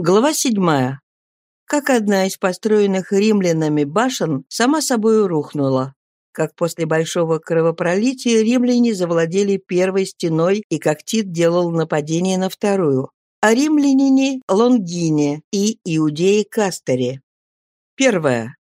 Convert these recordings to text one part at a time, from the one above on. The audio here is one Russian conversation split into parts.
Глава седьмая. Как одна из построенных римлянами башен сама собой рухнула. Как после большого кровопролития римляне завладели первой стеной и как Тит делал нападение на вторую. А римляне Лонгине и иудеи Кастере. Первое.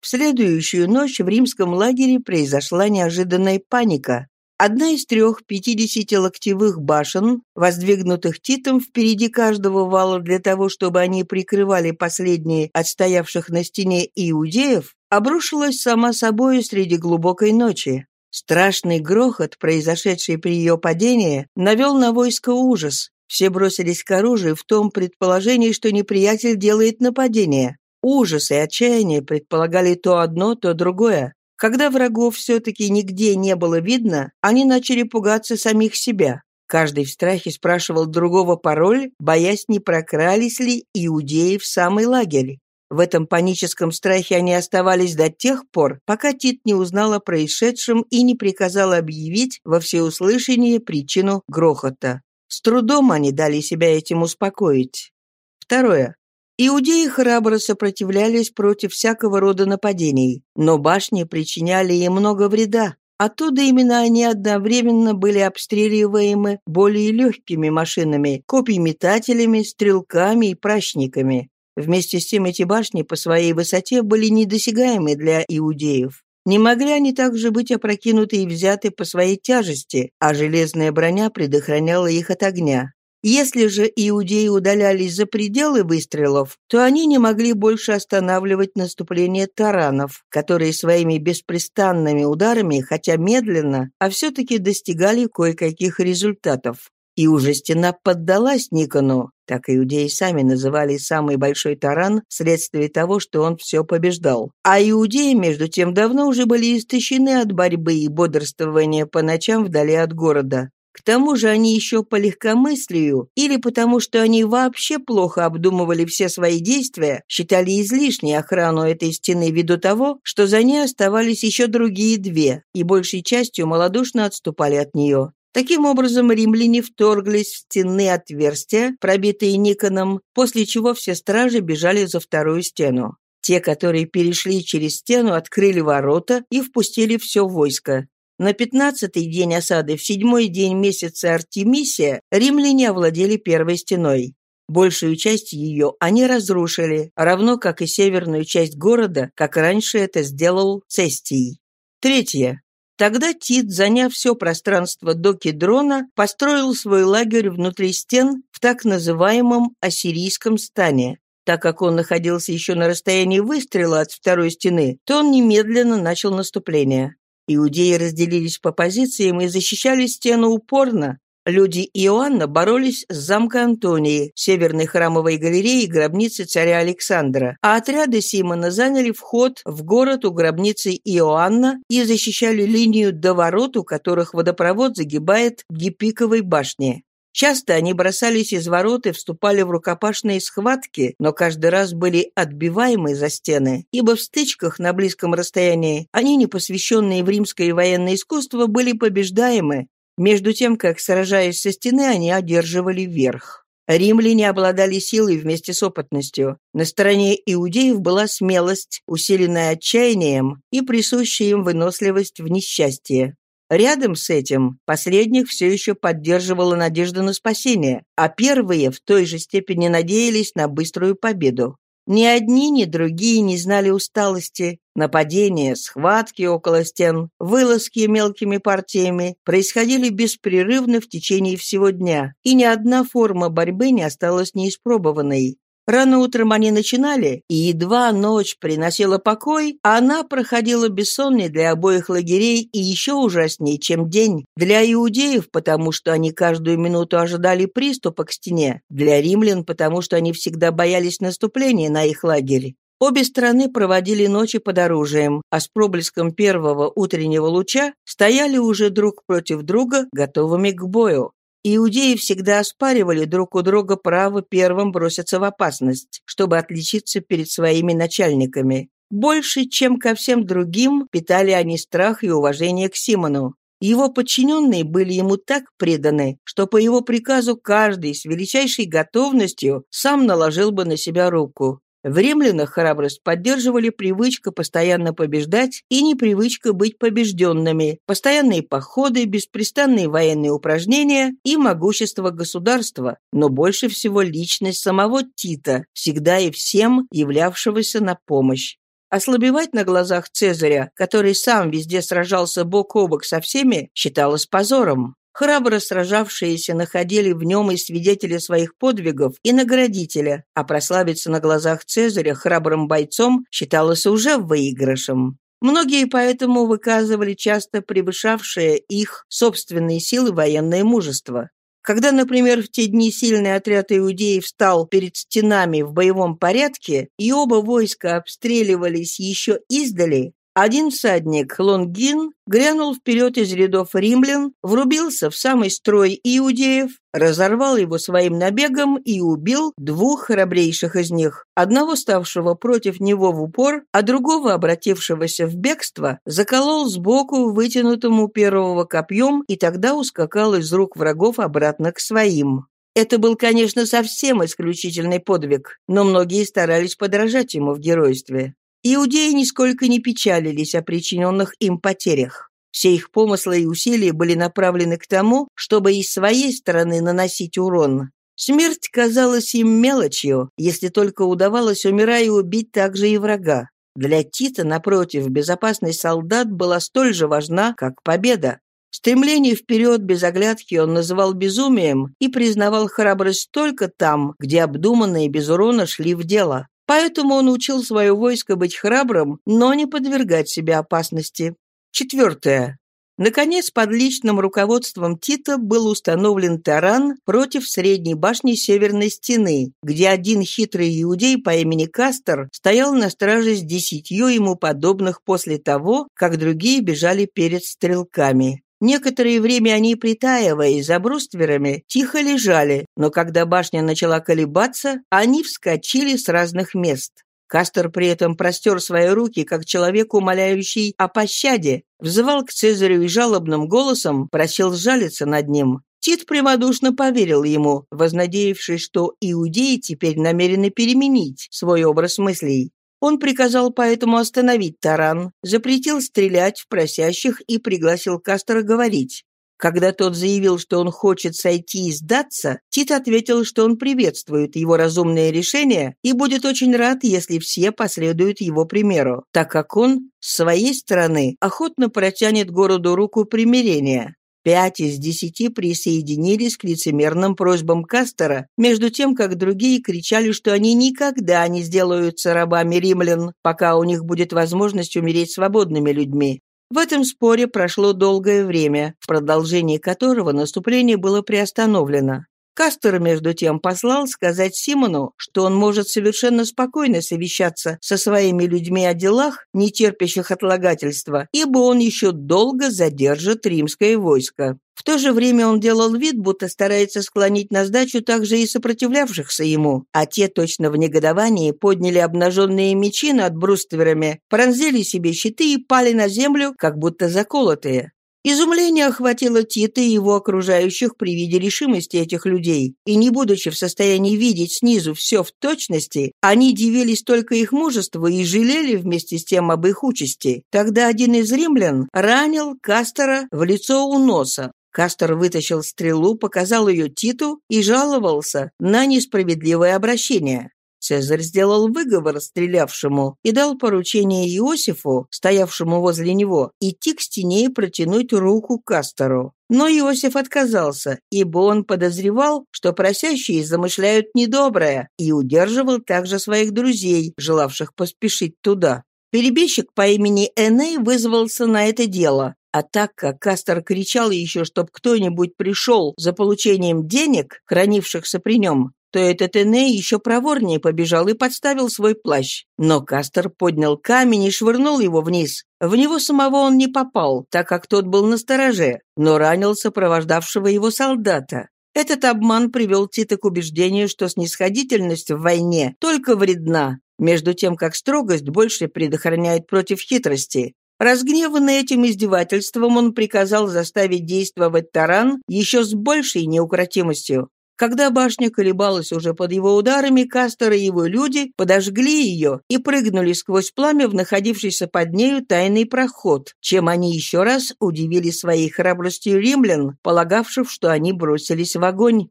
В следующую ночь в римском лагере произошла неожиданная паника. Одна из трех 50-локтевых башен, воздвигнутых Титом впереди каждого вала для того, чтобы они прикрывали последние отстоявших на стене иудеев, обрушилась сама собой среди глубокой ночи. Страшный грохот, произошедший при ее падении, навел на войско ужас. Все бросились к оружию в том предположении, что неприятель делает нападение. Ужас и отчаяние предполагали то одно, то другое. Когда врагов все-таки нигде не было видно, они начали пугаться самих себя. Каждый в страхе спрашивал другого пароль, боясь, не прокрались ли иудеи в самый лагерь. В этом паническом страхе они оставались до тех пор, пока Тит не узнал о происшедшем и не приказал объявить во всеуслышание причину грохота. С трудом они дали себя этим успокоить. Второе. Иудеи храбро сопротивлялись против всякого рода нападений, но башни причиняли им много вреда. Оттуда именно они одновременно были обстреливаемы более легкими машинами, копьеметателями, стрелками и прачниками. Вместе с тем эти башни по своей высоте были недосягаемы для иудеев. Не могли они также быть опрокинуты и взяты по своей тяжести, а железная броня предохраняла их от огня. Если же иудеи удалялись за пределы выстрелов, то они не могли больше останавливать наступление таранов, которые своими беспрестанными ударами, хотя медленно, а все-таки достигали кое-каких результатов. И уже стена поддалась Никону, так иудеи сами называли самый большой таран вследствие того, что он все побеждал. А иудеи, между тем, давно уже были истощены от борьбы и бодрствования по ночам вдали от города. К тому же они еще по легкомыслию или потому, что они вообще плохо обдумывали все свои действия, считали излишней охрану этой стены ввиду того, что за ней оставались еще другие две, и большей частью малодушно отступали от нее. Таким образом, римляне вторглись в стенные отверстия, пробитые Никоном, после чего все стражи бежали за вторую стену. Те, которые перешли через стену, открыли ворота и впустили все войско. На пятнадцатый день осады, в седьмой день месяца Артемисия, римляне овладели первой стеной. Большую часть ее они разрушили, равно как и северную часть города, как раньше это сделал Цестий. Третье. Тогда Тит, заняв все пространство до Кедрона, построил свой лагерь внутри стен в так называемом ассирийском стане. Так как он находился еще на расстоянии выстрела от второй стены, то он немедленно начал наступление. Иудеи разделились по позициям и защищали стену упорно. Люди Иоанна боролись с замком Антонии, северной храмовой галереей гробницы царя Александра, а отряды Симона заняли вход в город у гробницы Иоанна и защищали линию до ворот, у которых водопровод загибает Гипиковой башне. Часто они бросались из ворот и вступали в рукопашные схватки, но каждый раз были отбиваемы за стены, ибо в стычках на близком расстоянии они, не посвященные в римское военное искусство, были побеждаемы, между тем, как, сражаясь со стены, они одерживали верх. Римляне обладали силой вместе с опытностью. На стороне иудеев была смелость, усиленная отчаянием и присущая им выносливость в несчастье. Рядом с этим последних все еще поддерживала надежда на спасение, а первые в той же степени надеялись на быструю победу. Ни одни, ни другие не знали усталости. Нападения, схватки около стен, вылазки мелкими партиями происходили беспрерывно в течение всего дня, и ни одна форма борьбы не осталась неиспробованной. Рано утром они начинали, и едва ночь приносила покой, она проходила бессонной для обоих лагерей и еще ужаснее, чем день. Для иудеев, потому что они каждую минуту ожидали приступа к стене, для римлян, потому что они всегда боялись наступления на их лагерь. Обе стороны проводили ночи под оружием, а с проблеском первого утреннего луча стояли уже друг против друга, готовыми к бою. Иудеи всегда оспаривали друг у друга право первым броситься в опасность, чтобы отличиться перед своими начальниками. Больше, чем ко всем другим, питали они страх и уважение к Симону. Его подчиненные были ему так преданы, что по его приказу каждый с величайшей готовностью сам наложил бы на себя руку. В римлянах храбрость поддерживали привычка постоянно побеждать и непривычка быть побежденными, постоянные походы, беспрестанные военные упражнения и могущество государства, но больше всего личность самого Тита, всегда и всем являвшегося на помощь. Ослабевать на глазах Цезаря, который сам везде сражался бок о бок со всеми, считалось позором. Храбро сражавшиеся находили в нем и свидетеля своих подвигов, и наградителя, а прославиться на глазах Цезаря храбрым бойцом считалось уже выигрышем. Многие поэтому выказывали часто превышавшее их собственные силы военное мужество. Когда, например, в те дни сильный отряд иудеев встал перед стенами в боевом порядке, и оба войска обстреливались еще издали, один всадник, Лонгин, грянул вперед из рядов римлян, врубился в самый строй иудеев, разорвал его своим набегом и убил двух храбрейших из них, одного ставшего против него в упор, а другого, обратившегося в бегство, заколол сбоку вытянутому первого копьем и тогда ускакал из рук врагов обратно к своим. Это был, конечно, совсем исключительный подвиг, но многие старались подражать ему в геройстве. Иудеи нисколько не печалились о причиненных им потерях. Все их помыслы и усилия были направлены к тому, чтобы и своей стороны наносить урон. Смерть казалась им мелочью, если только удавалось, умирая, убить также и врага. Для Тита, напротив, безопасность солдат была столь же важна, как победа. Стремление вперед без оглядки он называл безумием и признавал храбрость только там, где обдуманные без урона шли в дело. Поэтому он учил свое войско быть храбрым, но не подвергать себя опасности. Четвертое. Наконец, под личным руководством Тита был установлен таран против средней башни Северной Стены, где один хитрый иудей по имени Кастер стоял на страже с десятью ему подобных после того, как другие бежали перед стрелками. Некоторое время они, притаивая за брустверами, тихо лежали, но когда башня начала колебаться, они вскочили с разных мест. Кастер при этом простер свои руки, как человек, умоляющий о пощаде, взывал к Цезарю и жалобным голосом просил сжалиться над ним. Тит прямодушно поверил ему, вознадеявшись, что иудеи теперь намерены переменить свой образ мыслей. Он приказал поэтому остановить таран, запретил стрелять в просящих и пригласил Кастера говорить. Когда тот заявил, что он хочет сойти и сдаться, Тит ответил, что он приветствует его разумное решение и будет очень рад, если все последуют его примеру, так как он, с своей стороны, охотно протянет городу руку примирения. Пять из десяти присоединились к лицемерным просьбам Кастера, между тем, как другие кричали, что они никогда не сделаются рабами римлян, пока у них будет возможность умереть свободными людьми. В этом споре прошло долгое время, в продолжении которого наступление было приостановлено. Кастер, между тем, послал сказать Симону, что он может совершенно спокойно совещаться со своими людьми о делах, не терпящих отлагательства, ибо он еще долго задержит римское войско. В то же время он делал вид, будто старается склонить на сдачу также и сопротивлявшихся ему, а те точно в негодовании подняли обнаженные мечи над брустверами, пронзили себе щиты и пали на землю, как будто заколотые. Изумление охватило Тита и его окружающих при виде решимости этих людей, и не будучи в состоянии видеть снизу все в точности, они дивились только их мужеству и жалели вместе с тем об их участи. Тогда один из римлян ранил Кастера в лицо у носа. Кастер вытащил стрелу, показал ее Титу и жаловался на несправедливое обращение. Цезарь сделал выговор стрелявшему и дал поручение Иосифу, стоявшему возле него, идти к стене и протянуть руку Кастору. Но Иосиф отказался, ибо он подозревал, что просящие замышляют недоброе, и удерживал также своих друзей, желавших поспешить туда. Перебежчик по имени Эней вызвался на это дело, а так как Кастор кричал еще, чтоб кто-нибудь пришел за получением денег, хранившихся при нем, то этот Эней еще проворнее побежал и подставил свой плащ. Но Кастер поднял камень и швырнул его вниз. В него самого он не попал, так как тот был на стороже, но ранил сопровождавшего его солдата. Этот обман привел Тита к убеждению, что снисходительность в войне только вредна, между тем как строгость больше предохраняет против хитрости. Разгневанный этим издевательством, он приказал заставить действовать таран еще с большей неукротимостью. Когда башня колебалась уже под его ударами, Кастер и его люди подожгли ее и прыгнули сквозь пламя в находившийся под нею тайный проход, чем они еще раз удивили своей храбростью римлян, полагавших, что они бросились в огонь.